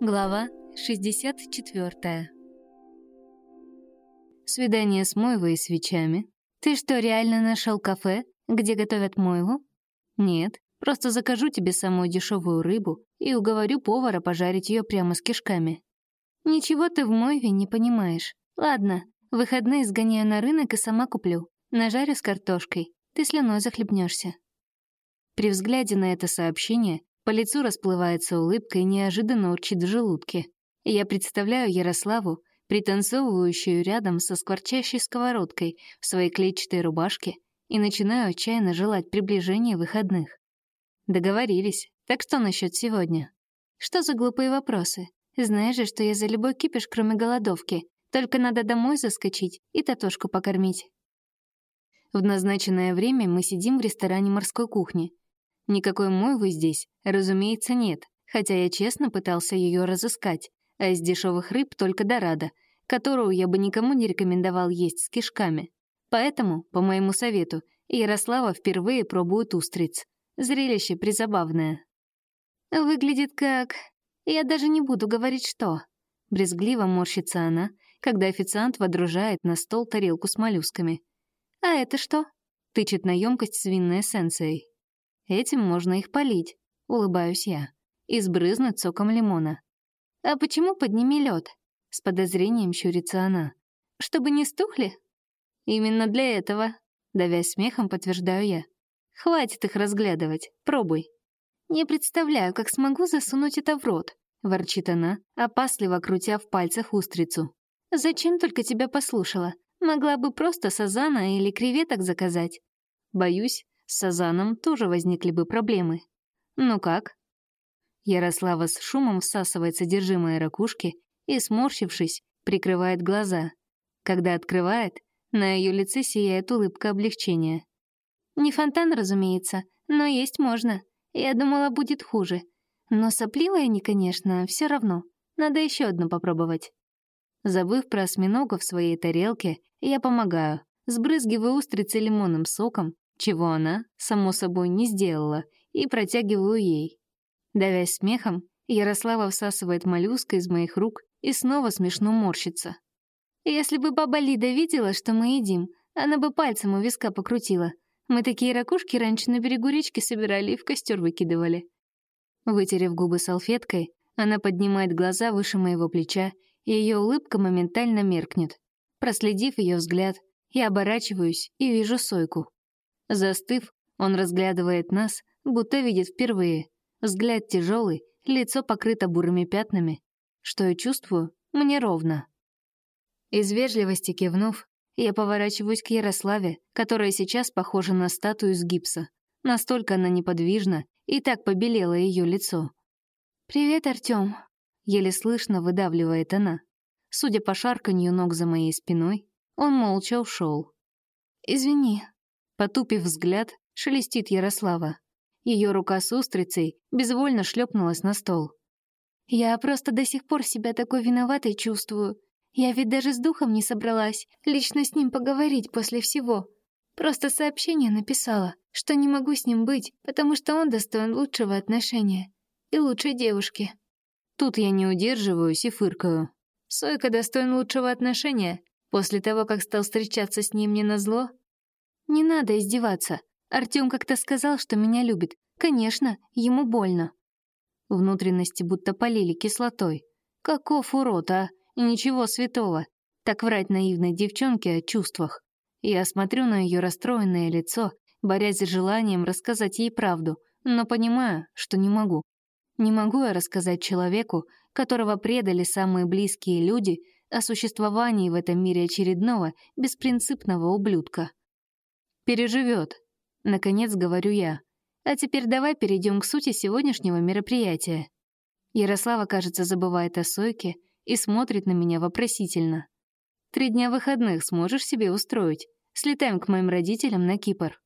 Глава 64. Свидание с Мойвой и свечами. Ты что, реально нашел кафе, где готовят Мойву? Нет, просто закажу тебе самую дешевую рыбу и уговорю повара пожарить ее прямо с кишками. Ничего ты в Мойве не понимаешь. Ладно, выходные сгоняю на рынок и сама куплю. Нажарю с картошкой. Ты слюной захлебнешься. При взгляде на это сообщение по лицу расплывается улыбка и неожиданно урчит в желудке. Я представляю Ярославу, пританцовывающую рядом со скворчащей сковородкой в своей клетчатой рубашке, и начинаю отчаянно желать приближения выходных. Договорились. Так что насчет сегодня? Что за глупые вопросы? Знаешь же, что я за любой кипиш, кроме голодовки. Только надо домой заскочить и Татошку покормить. В назначенное время мы сидим в ресторане морской кухни — Никакой мойвы здесь, разумеется, нет, хотя я честно пытался ее разыскать, а из дешевых рыб только дорада, которую я бы никому не рекомендовал есть с кишками. Поэтому, по моему совету, Ярослава впервые пробует устриц. Зрелище призабавное. Выглядит как... Я даже не буду говорить, что. Брезгливо морщится она, когда официант водружает на стол тарелку с моллюсками. «А это что?» — тычет на емкость с винной эссенцией. Этим можно их полить, улыбаюсь я, и сбрызнуть соком лимона. А почему под ними лед? С подозрением щурится она. Чтобы не стухли? Именно для этого, давясь смехом, подтверждаю я. Хватит их разглядывать, пробуй. Не представляю, как смогу засунуть это в рот, ворчит она, опасливо крутя в пальцах устрицу. Зачем только тебя послушала? Могла бы просто сазана или креветок заказать. Боюсь, с Сазаном тоже возникли бы проблемы. Ну как? Ярослава с шумом всасывает содержимое ракушки и, сморщившись, прикрывает глаза. Когда открывает, на ее лице сияет улыбка облегчения. Не фонтан, разумеется, но есть можно. Я думала, будет хуже. Но сопливая не, конечно, все равно. Надо еще одну попробовать. Забыв про осьминога в своей тарелке, я помогаю. Сбрызгиваю устрицы лимонным соком чего она, само собой, не сделала, и протягиваю ей. Давясь смехом, Ярослава всасывает моллюска из моих рук и снова смешно морщится. Если бы баба Лида видела, что мы едим, она бы пальцем у виска покрутила. Мы такие ракушки раньше на берегу речки собирали и в костер выкидывали. Вытерев губы салфеткой, она поднимает глаза выше моего плеча, и ее улыбка моментально меркнет. Проследив ее взгляд, я оборачиваюсь и вижу Сойку. Застыв, он разглядывает нас, будто видит впервые. Взгляд тяжелый, лицо покрыто бурыми пятнами. Что я чувствую, мне ровно. Из вежливости кивнув, я поворачиваюсь к Ярославе, которая сейчас похожа на статую из гипса. Настолько она неподвижна, и так побелело ее лицо. «Привет, Артём», — еле слышно выдавливает она. Судя по шарканью ног за моей спиной, он молча ушел. «Извини, Потупив взгляд, шелестит Ярослава. Ее рука с устрицей безвольно шлепнулась на стол. «Я просто до сих пор себя такой виноватой чувствую. Я ведь даже с духом не собралась лично с ним поговорить после всего. Просто сообщение написала, что не могу с ним быть, потому что он достоин лучшего отношения и лучшей девушки». Тут я не удерживаюсь и фыркаю. Сойка достоин лучшего отношения. После того, как стал встречаться с ним не назло, не надо издеваться. Артём как-то сказал, что меня любит. Конечно, ему больно. Внутренности будто полили кислотой. Каков урод, а? Ничего святого. Так врать наивной девчонке о чувствах. Я смотрю на её расстроенное лицо, борясь с желанием рассказать ей правду, но понимаю, что не могу. Не могу я рассказать человеку, которого предали самые близкие люди, о существовании в этом мире очередного, беспринципного ублюдка. Переживет. Наконец говорю я. А теперь давай перейдем к сути сегодняшнего мероприятия. Ярослава, кажется, забывает о Сойке и смотрит на меня вопросительно. Три дня выходных сможешь себе устроить? Слетаем к моим родителям на Кипр.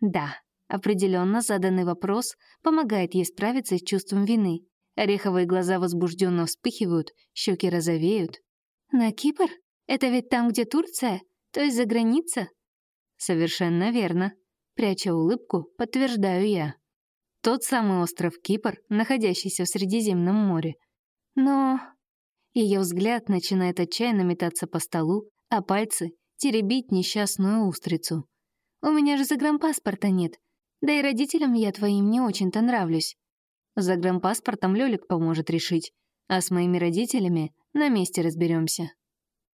Да, определенно заданный вопрос помогает ей справиться с чувством вины. Ореховые глаза возбужденно вспыхивают, щеки розовеют. На Кипр? Это ведь там, где Турция? То есть за граница? Совершенно верно. Пряча улыбку, подтверждаю я. Тот самый остров Кипр, находящийся в Средиземном море. Но... Ее взгляд начинает отчаянно метаться по столу, а пальцы — теребить несчастную устрицу. «У меня же загранпаспорта нет. Да и родителям я твоим не очень-то нравлюсь. Загранпаспортом Лёлик поможет решить, а с моими родителями на месте разберемся.